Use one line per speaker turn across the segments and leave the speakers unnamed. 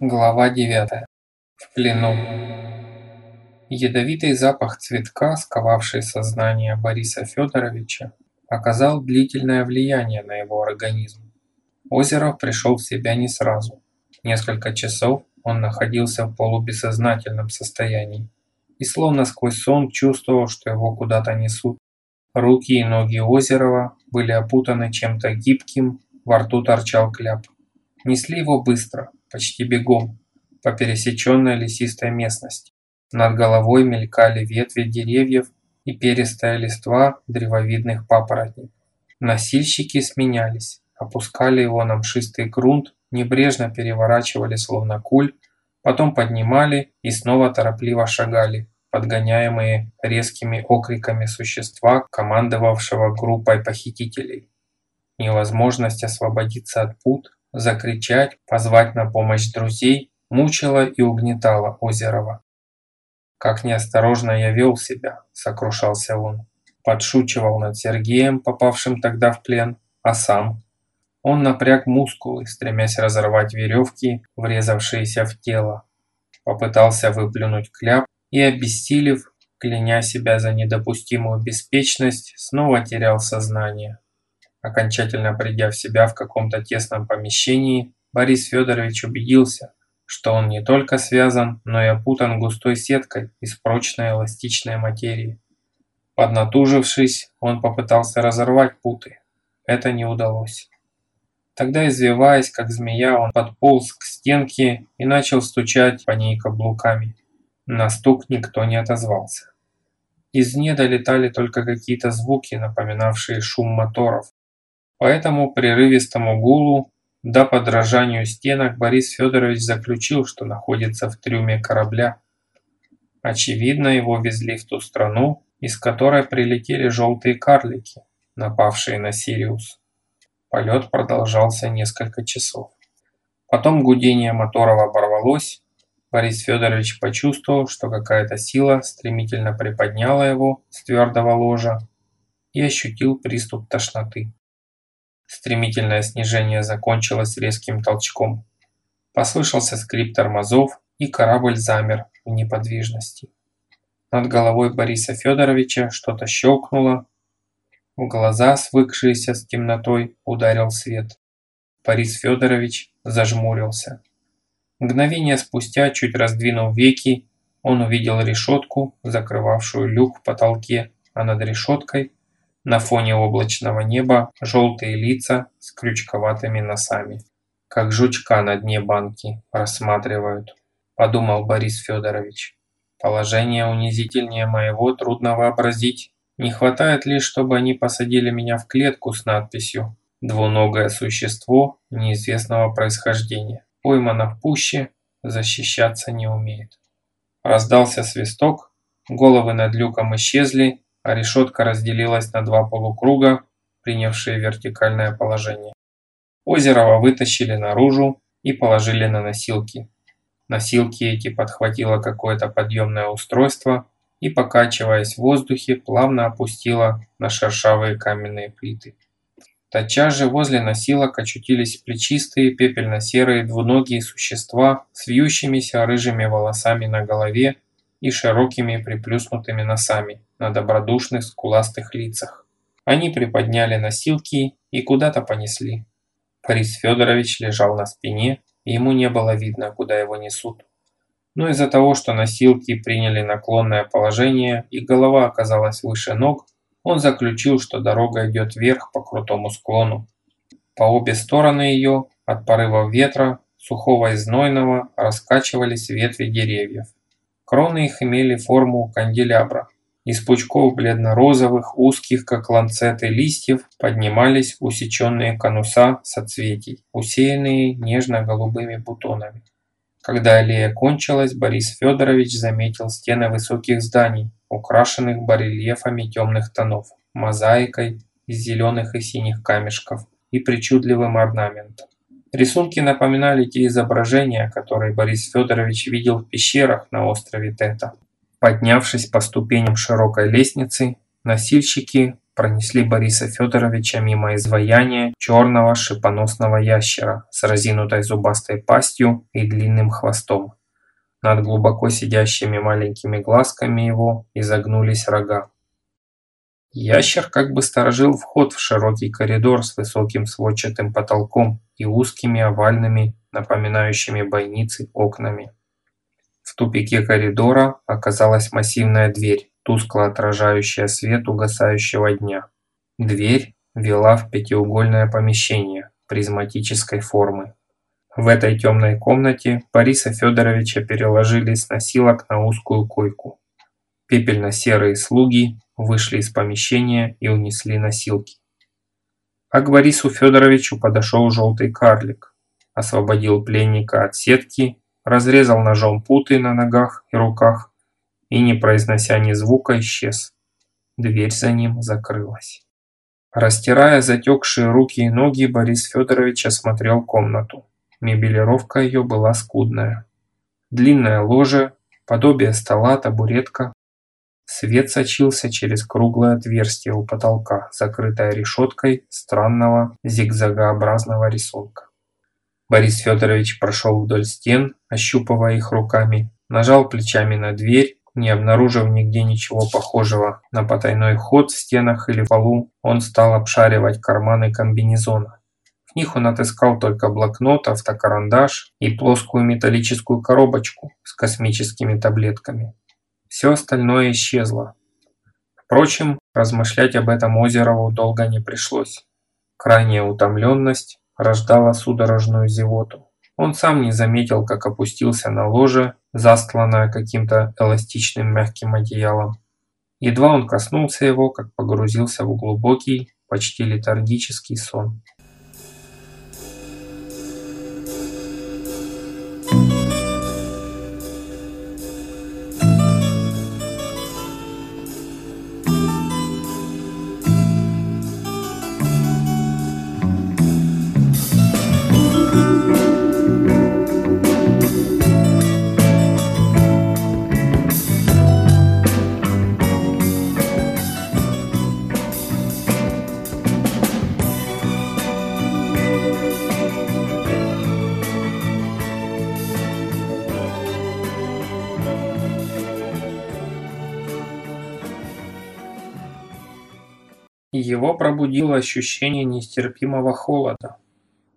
Глава 9. В плену. Ядовитый запах цветка, сковавший сознание Бориса Федоровича, оказал длительное влияние на его организм. Озеров пришел в себя не сразу. Несколько часов он находился в полубессознательном состоянии и словно сквозь сон чувствовал, что его куда-то несут. Руки и ноги Озерова были опутаны чем-то гибким, во рту торчал кляп. Несли его быстро, почти бегом, по пересеченной лесистой местности. Над головой мелькали ветви деревьев и перистая листва древовидных папоротников. Носильщики сменялись, опускали его на мшистый грунт, небрежно переворачивали словно куль, потом поднимали и снова торопливо шагали, подгоняемые резкими окриками существа, командовавшего группой похитителей. Невозможность освободиться от пут закричать, позвать на помощь друзей мучила и угнетала Озерова. «Как неосторожно я вел себя», – сокрушался он. Подшучивал над Сергеем, попавшим тогда в плен, а сам. Он напряг мускулы, стремясь разорвать веревки, врезавшиеся в тело. Попытался выплюнуть кляп и, обессилев, кляня себя за недопустимую беспечность, снова терял сознание. Окончательно придя в себя в каком-то тесном помещении, Борис Федорович убедился, что он не только связан, но и опутан густой сеткой из прочной эластичной материи. Поднатужившись, он попытался разорвать путы. Это не удалось. Тогда, извиваясь, как змея, он подполз к стенке и начал стучать по ней каблуками. На стук никто не отозвался. Из нее долетали только какие-то звуки, напоминавшие шум моторов, по этому прерывистому гулу да подражанию стенок Борис Федорович заключил, что находится в трюме корабля. Очевидно, его везли в ту страну, из которой прилетели желтые карлики, напавшие на Сириус. Полет продолжался несколько часов. Потом гудение моторов оборвалось. Борис Федорович почувствовал, что какая-то сила стремительно приподняла его с твердого ложа и ощутил приступ тошноты. Стремительное снижение закончилось резким толчком. Послышался скрип тормозов, и корабль замер в неподвижности. Над головой Бориса Федоровича что-то щелкнуло. В глаза, свыкшиеся с темнотой, ударил свет. Борис Федорович зажмурился. Мгновение спустя, чуть раздвинув веки, он увидел решетку, закрывавшую люк в потолке, а над решеткой на фоне облачного неба желтые лица с крючковатыми носами. Как жучка на дне банки рассматривают, подумал Борис Федорович. Положение унизительнее моего трудно вообразить. Не хватает лишь, чтобы они посадили меня в клетку с надписью «Двуногое существо неизвестного происхождения. Поймано в пуще, защищаться не умеет». Раздался свисток, головы над люком исчезли, а решетка разделилась на два полукруга, принявшие вертикальное положение. Озерова вытащили наружу и положили на носилки. Носилки эти подхватило какое-то подъемное устройство и, покачиваясь в воздухе, плавно опустило на шершавые каменные плиты. Тотчас же возле носилок очутились плечистые пепельно-серые двуногие существа с вьющимися рыжими волосами на голове и широкими приплюснутыми носами на добродушных скуластых лицах. Они приподняли носилки и куда-то понесли. Борис Федорович лежал на спине, и ему не было видно, куда его несут. Но из-за того, что носилки приняли наклонное положение и голова оказалась выше ног, он заключил, что дорога идет вверх по крутому склону. По обе стороны ее, от порывов ветра, сухого и знойного, раскачивались ветви деревьев. Кроны их имели форму канделябра. Из пучков бледно-розовых, узких, как ланцеты, листьев поднимались усеченные конуса соцветий, усеянные нежно-голубыми бутонами. Когда аллея кончилась, Борис Федорович заметил стены высоких зданий, украшенных барельефами темных тонов, мозаикой из зеленых и синих камешков и причудливым орнаментом. Рисунки напоминали те изображения, которые Борис Федорович видел в пещерах на острове Тета. Поднявшись по ступеням широкой лестницы, носильщики пронесли Бориса Федоровича мимо изваяния черного шипоносного ящера с разинутой зубастой пастью и длинным хвостом. Над глубоко сидящими маленькими глазками его изогнулись рога. Ящер как бы сторожил вход в широкий коридор с высоким сводчатым потолком и узкими овальными, напоминающими бойницы, окнами. В тупике коридора оказалась массивная дверь, тускло отражающая свет угасающего дня. Дверь вела в пятиугольное помещение призматической формы. В этой темной комнате Бориса Федоровича переложили с носилок на узкую койку. Пепельно-серые слуги вышли из помещения и унесли носилки. А к Борису Федоровичу подошел желтый карлик, освободил пленника от сетки, разрезал ножом путы на ногах и руках и, не произнося ни звука, исчез. Дверь за ним закрылась. Растирая затекшие руки и ноги, Борис Федорович осмотрел комнату. Мебелировка ее была скудная. Длинное ложе, подобие стола, табуретка, Свет сочился через круглое отверстие у потолка, закрытое решеткой странного зигзагообразного рисунка. Борис Федорович прошел вдоль стен, ощупывая их руками, нажал плечами на дверь, не обнаружив нигде ничего похожего на потайной ход в стенах или полу, он стал обшаривать карманы комбинезона. В них он отыскал только блокнот, автокарандаш и плоскую металлическую коробочку с космическими таблетками. Все остальное исчезло. Впрочем, размышлять об этом Озерову долго не пришлось. Крайняя утомленность рождала судорожную зевоту. Он сам не заметил, как опустился на ложе, застланное каким-то эластичным мягким одеялом. Едва он коснулся его, как погрузился в глубокий, почти летаргический сон. Пробудило ощущение нестерпимого холода.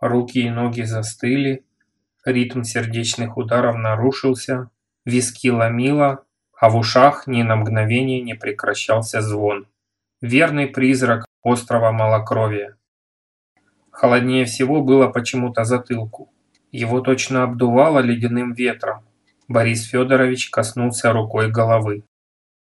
Руки и ноги застыли, ритм сердечных ударов нарушился, виски ломило, а в ушах ни на мгновение не прекращался звон. Верный призрак острого малокровия. Холоднее всего было почему-то затылку. Его точно обдувало ледяным ветром. Борис Федорович коснулся рукой головы.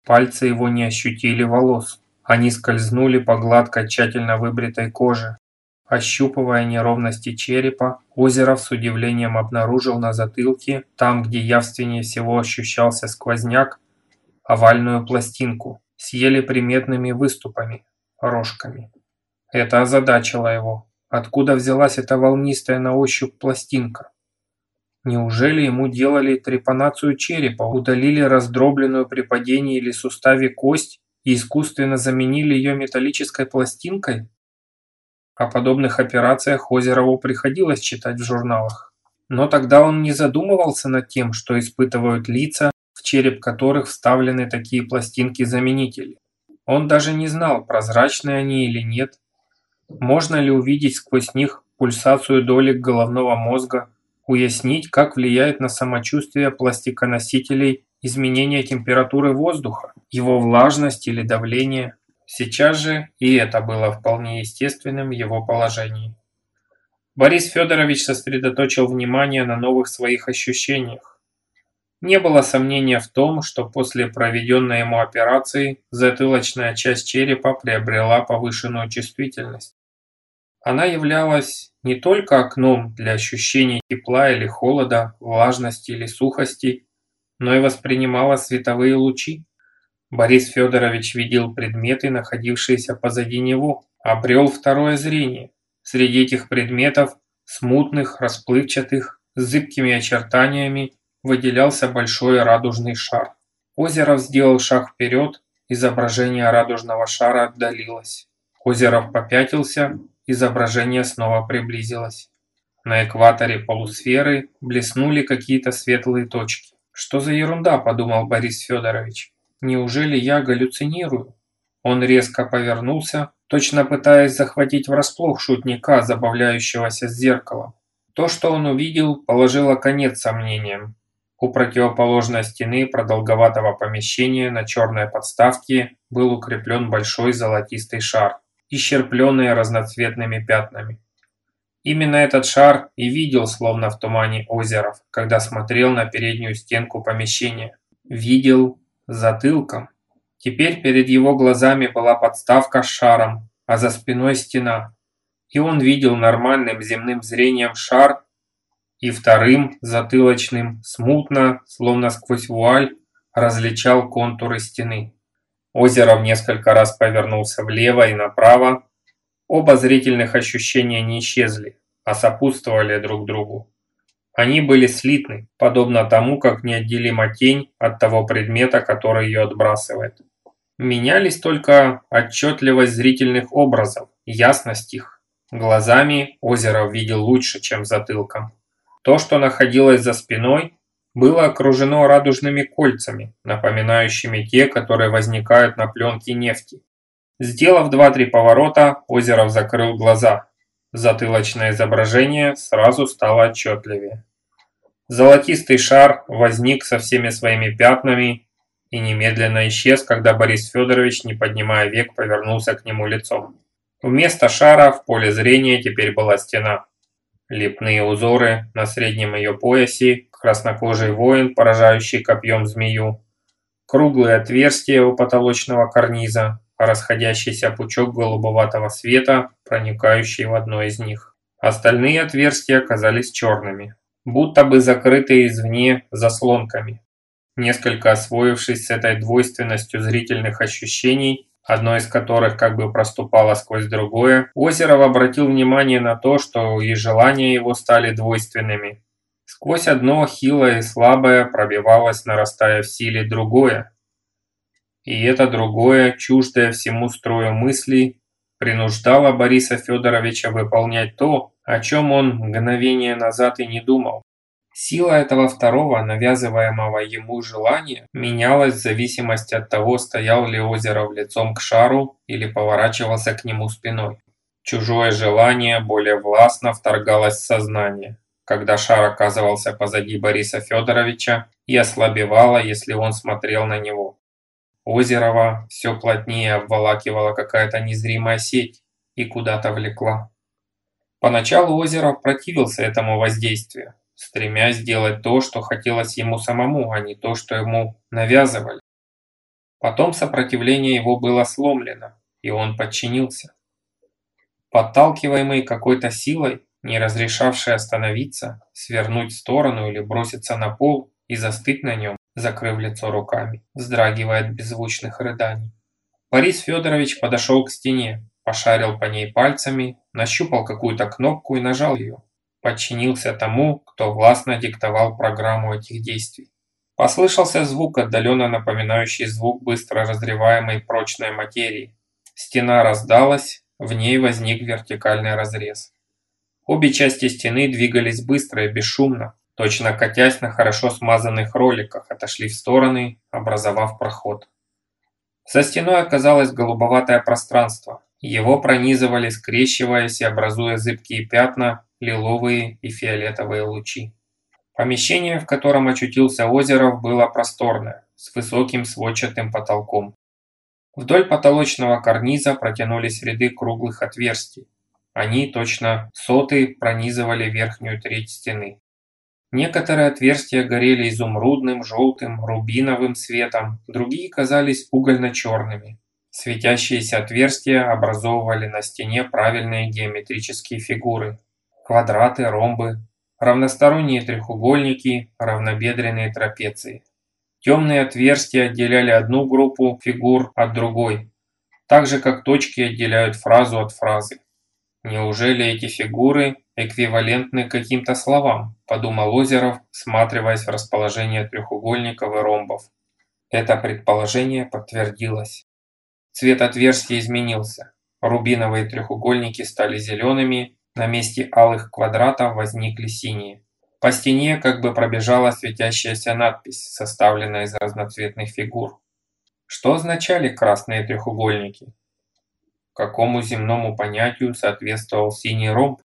Пальцы его не ощутили волос. Они скользнули по гладкой тщательно выбритой коже. Ощупывая неровности черепа, Озеров с удивлением обнаружил на затылке, там, где явственнее всего ощущался сквозняк, овальную пластинку с еле приметными выступами, рожками. Это озадачило его. Откуда взялась эта волнистая на ощупь пластинка? Неужели ему делали трепанацию черепа, удалили раздробленную при падении или суставе кость и искусственно заменили ее металлической пластинкой? О подобных операциях Озерову приходилось читать в журналах. Но тогда он не задумывался над тем, что испытывают лица, в череп которых вставлены такие пластинки-заменители. Он даже не знал, прозрачны они или нет. Можно ли увидеть сквозь них пульсацию долек головного мозга, уяснить, как влияет на самочувствие пластиконосителей изменение температуры воздуха, его влажность или давление. Сейчас же и это было вполне естественным в его положении. Борис Федорович сосредоточил внимание на новых своих ощущениях. Не было сомнения в том, что после проведенной ему операции затылочная часть черепа приобрела повышенную чувствительность. Она являлась не только окном для ощущений тепла или холода, влажности или сухости, но и воспринимала световые лучи. Борис Федорович видел предметы, находившиеся позади него, обрел второе зрение. Среди этих предметов, смутных, расплывчатых, с зыбкими очертаниями, выделялся большой радужный шар. Озеров сделал шаг вперед изображение радужного шара отдалилось. Озеров попятился, изображение снова приблизилось. На экваторе полусферы блеснули какие-то светлые точки. «Что за ерунда?» – подумал Борис Федорович. «Неужели я галлюцинирую?» Он резко повернулся, точно пытаясь захватить врасплох шутника, забавляющегося с зеркалом. То, что он увидел, положило конец сомнениям. У противоположной стены продолговатого помещения на черной подставке был укреплен большой золотистый шар, исчерпленный разноцветными пятнами. Именно этот шар и видел, словно в тумане озеров, когда смотрел на переднюю стенку помещения. Видел затылком. Теперь перед его глазами была подставка с шаром, а за спиной стена. И он видел нормальным земным зрением шар и вторым, затылочным, смутно, словно сквозь вуаль, различал контуры стены. Озеров несколько раз повернулся влево и направо, Оба зрительных ощущения не исчезли, а сопутствовали друг другу. Они были слитны, подобно тому, как неотделима тень от того предмета, который ее отбрасывает. Менялись только отчетливость зрительных образов, ясность их. Глазами Озеров видел лучше, чем затылком. То, что находилось за спиной, было окружено радужными кольцами, напоминающими те, которые возникают на пленке нефти. Сделав два-три поворота, Озеров закрыл глаза. Затылочное изображение сразу стало отчетливее. Золотистый шар возник со всеми своими пятнами и немедленно исчез, когда Борис Федорович, не поднимая век, повернулся к нему лицом. Вместо шара в поле зрения теперь была стена. Лепные узоры на среднем ее поясе, краснокожий воин, поражающий копьем змею, круглые отверстия у потолочного карниза, расходящийся пучок голубоватого света, проникающий в одно из них. Остальные отверстия оказались черными, будто бы закрытые извне заслонками. Несколько освоившись с этой двойственностью зрительных ощущений, одно из которых как бы проступало сквозь другое, Озеров обратил внимание на то, что и желания его стали двойственными. Сквозь одно хилое и слабое пробивалось, нарастая в силе, другое, и это другое, чуждое всему строю мыслей, принуждало Бориса Федоровича выполнять то, о чем он мгновение назад и не думал. Сила этого второго, навязываемого ему желания, менялась в зависимости от того, стоял ли Озеров лицом к шару или поворачивался к нему спиной. Чужое желание более властно вторгалось в сознание, когда шар оказывался позади Бориса Федоровича и ослабевало, если он смотрел на него. Озерова все плотнее обволакивала какая-то незримая сеть и куда-то влекла. Поначалу Озеров противился этому воздействию, стремясь сделать то, что хотелось ему самому, а не то, что ему навязывали. Потом сопротивление его было сломлено, и он подчинился. Подталкиваемый какой-то силой, не разрешавшей остановиться, свернуть в сторону или броситься на пол и застыть на нем, закрыв лицо руками, вздрагивая от беззвучных рыданий. Борис Федорович подошел к стене, пошарил по ней пальцами, нащупал какую-то кнопку и нажал ее. Подчинился тому, кто властно диктовал программу этих действий. Послышался звук, отдаленно напоминающий звук быстро разрываемой прочной материи. Стена раздалась, в ней возник вертикальный разрез. Обе части стены двигались быстро и бесшумно, точно катясь на хорошо смазанных роликах, отошли в стороны, образовав проход. За стеной оказалось голубоватое пространство. Его пронизывали, скрещиваясь и образуя зыбкие пятна, лиловые и фиолетовые лучи. Помещение, в котором очутился Озеров, было просторное, с высоким сводчатым потолком. Вдоль потолочного карниза протянулись ряды круглых отверстий. Они, точно соты, пронизывали верхнюю треть стены. Некоторые отверстия горели изумрудным, желтым, рубиновым светом, другие казались угольно-черными. Светящиеся отверстия образовывали на стене правильные геометрические фигуры. Квадраты, ромбы, равносторонние треугольники, равнобедренные трапеции. Темные отверстия отделяли одну группу фигур от другой, так же как точки отделяют фразу от фразы. Неужели эти фигуры эквивалентны каким-то словам, подумал Озеров, всматриваясь в расположение треугольников и ромбов. Это предположение подтвердилось. Цвет отверстия изменился. Рубиновые треугольники стали зелеными, на месте алых квадратов возникли синие. По стене как бы пробежала светящаяся надпись, составленная из разноцветных фигур. Что означали красные треугольники? Какому земному понятию соответствовал синий ромб?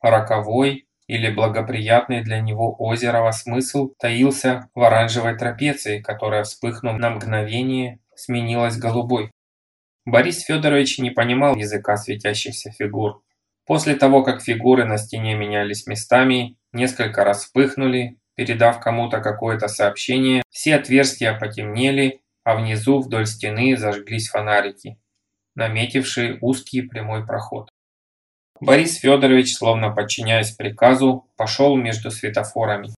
Роковой или благоприятный для него озерово смысл таился в оранжевой трапеции, которая, вспыхнув на мгновение, сменилась голубой. Борис Федорович не понимал языка светящихся фигур. После того, как фигуры на стене менялись местами, несколько раз вспыхнули, передав кому-то какое-то сообщение, все отверстия потемнели, а внизу вдоль стены зажглись фонарики, наметившие узкий прямой проход. Борис Федорович, словно подчиняясь приказу, пошел между светофорами.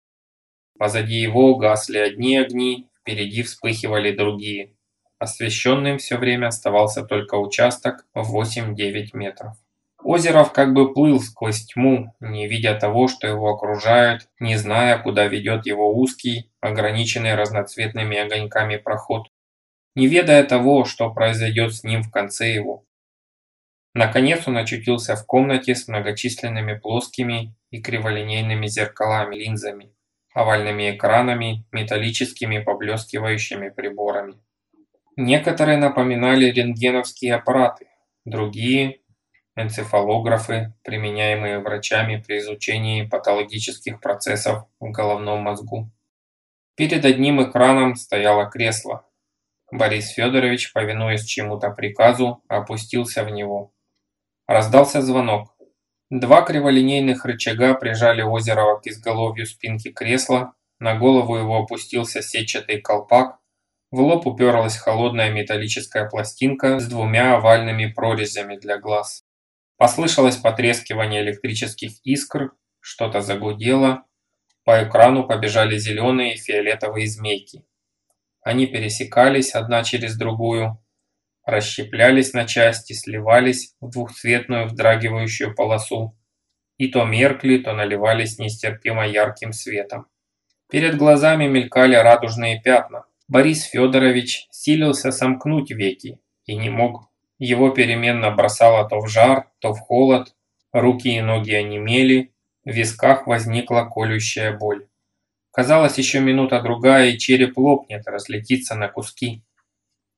Позади его гасли одни огни, впереди вспыхивали другие. Освещенным все время оставался только участок в 8-9 метров. Озеров как бы плыл сквозь тьму, не видя того, что его окружает, не зная, куда ведет его узкий, ограниченный разноцветными огоньками проход, не ведая того, что произойдет с ним в конце его. Наконец он очутился в комнате с многочисленными плоскими и криволинейными зеркалами, линзами, овальными экранами, металлическими поблескивающими приборами. Некоторые напоминали рентгеновские аппараты, другие – энцефалографы, применяемые врачами при изучении патологических процессов в головном мозгу. Перед одним экраном стояло кресло. Борис Федорович, повинуясь чему-то приказу, опустился в него. Раздался звонок. Два криволинейных рычага прижали Озерова к изголовью спинки кресла, на голову его опустился сетчатый колпак, в лоб уперлась холодная металлическая пластинка с двумя овальными прорезями для глаз. Послышалось потрескивание электрических искр, что-то загудело, по экрану побежали зеленые и фиолетовые змейки. Они пересекались одна через другую, расщеплялись на части, сливались в двухцветную вздрагивающую полосу и то меркли, то наливались нестерпимо ярким светом. Перед глазами мелькали радужные пятна. Борис Федорович силился сомкнуть веки и не мог. Его переменно бросало то в жар, то в холод, руки и ноги онемели, в висках возникла колющая боль. Казалось, еще минута-другая, и череп лопнет, разлетится на куски.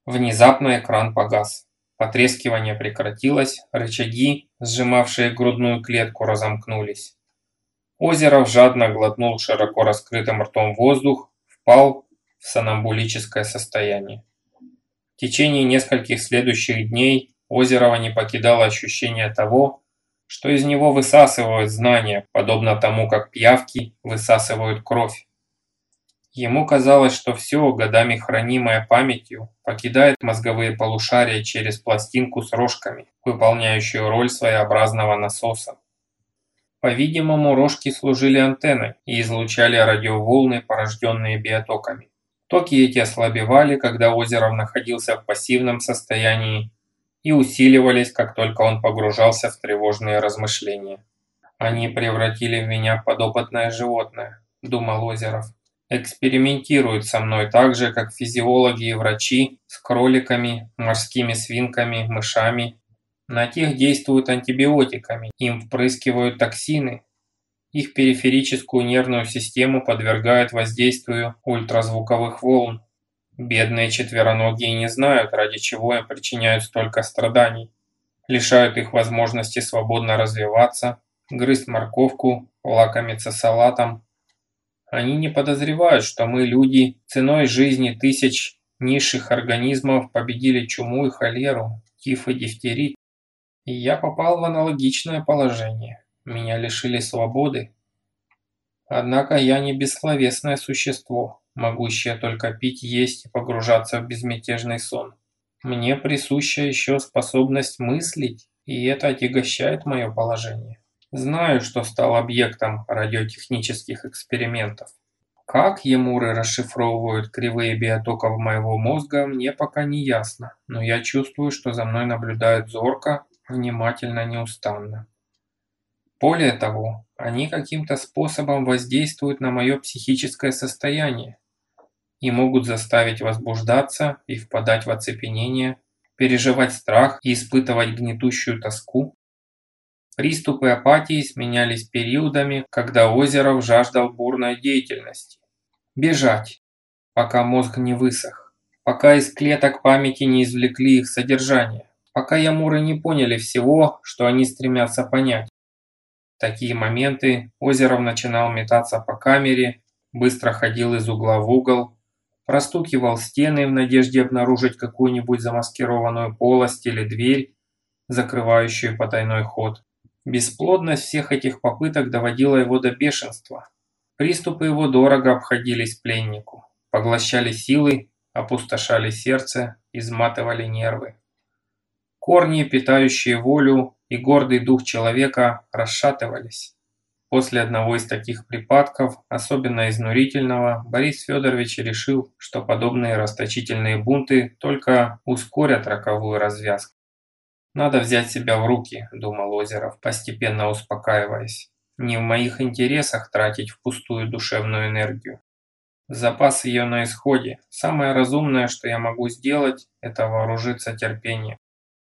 Внезапно экран погас. Потрескивание прекратилось, рычаги, сжимавшие грудную клетку, разомкнулись. Озеров жадно глотнул широко раскрытым ртом воздух, впал в сонамбулическое состояние. В течение нескольких следующих дней Озерова не покидало ощущение того, что из него высасывают знания, подобно тому, как пиявки высасывают кровь. Ему казалось, что все, годами хранимое памятью, покидает мозговые полушария через пластинку с рожками, выполняющую роль своеобразного насоса. По-видимому, рожки служили антенной и излучали радиоволны, порожденные биотоками. Токи эти ослабевали, когда Озеров находился в пассивном состоянии, и усиливались, как только он погружался в тревожные размышления. «Они превратили в меня подопытное животное», – думал Озеров экспериментируют со мной так же, как физиологи и врачи с кроликами, морскими свинками, мышами. На тех действуют антибиотиками, им впрыскивают токсины. Их периферическую нервную систему подвергают воздействию ультразвуковых волн. Бедные четвероногие не знают, ради чего им причиняют столько страданий. Лишают их возможности свободно развиваться, грызть морковку, лакомиться салатом, они не подозревают, что мы, люди, ценой жизни тысяч низших организмов победили чуму и холеру, тиф и дифтерит. И я попал в аналогичное положение. Меня лишили свободы. Однако я не бессловесное существо, могущее только пить, есть и погружаться в безмятежный сон. Мне присуща еще способность мыслить, и это отягощает мое положение. Знаю, что стал объектом радиотехнических экспериментов. Как емуры расшифровывают кривые биотоков моего мозга, мне пока не ясно, но я чувствую, что за мной наблюдают зорко, внимательно, неустанно. Более того, они каким-то способом воздействуют на мое психическое состояние. и могут заставить возбуждаться и впадать в оцепенение, переживать страх и испытывать гнетущую тоску. Приступы апатии сменялись периодами, когда Озеров жаждал бурной деятельности. Бежать, пока мозг не высох, пока из клеток памяти не извлекли их содержание, пока ямуры не поняли всего, что они стремятся понять. В такие моменты Озеров начинал метаться по камере, быстро ходил из угла в угол, простукивал стены в надежде обнаружить какую-нибудь замаскированную полость или дверь, закрывающую потайной ход. Бесплодность всех этих попыток доводила его до бешенства. Приступы его дорого обходились пленнику, поглощали силы, опустошали сердце, изматывали нервы. Корни, питающие волю и гордый дух человека, расшатывались. После одного из таких припадков, особенно изнурительного, Борис Федорович решил, что подобные расточительные бунты только ускорят роковую развязку. «Надо взять себя в руки», – думал Озеров, постепенно успокаиваясь. «Не в моих интересах тратить впустую душевную энергию. Запас ее на исходе. Самое разумное, что я могу сделать, это вооружиться терпением.